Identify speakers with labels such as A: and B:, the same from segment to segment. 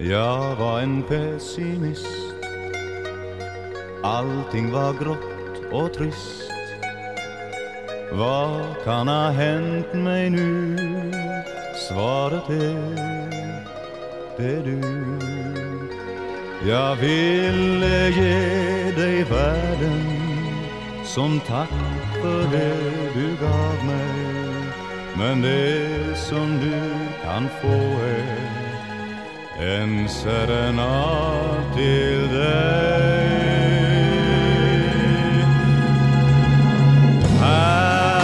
A: Jag var en pessimist. Allting var grått och trist. Vad kan ha hänt mig nu? Svaret är det är du. Jag ville ge dig världen som tack för det du gav mig. Men det som du kan få är en serenad till dig. Här,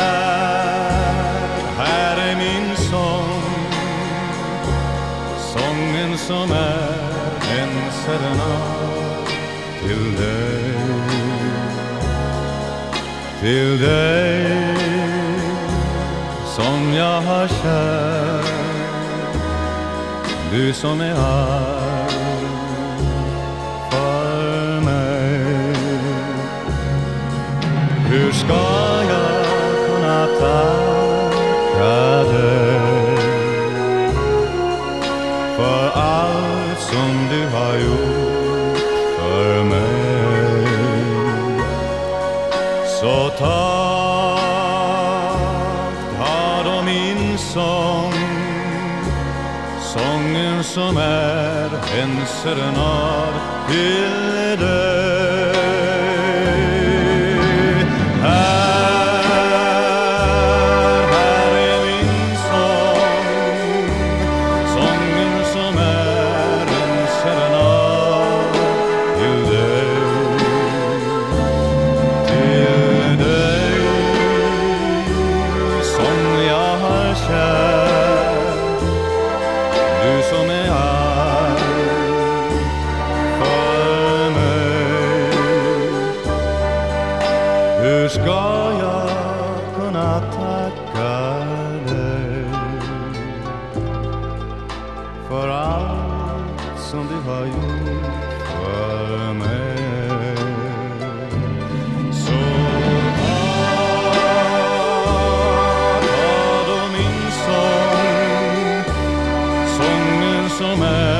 A: här är min sång. Sången som är en serenad till dig. Till dig som jag har kär. Du som är allt för mig. Hur ska jag kunna tacka dig för allt som du har gjort för mig? Så tack ta då min sång Sången som är en serenad till dig Hur ska jag kunna tacka dig för allt som du har gjort för mig? som är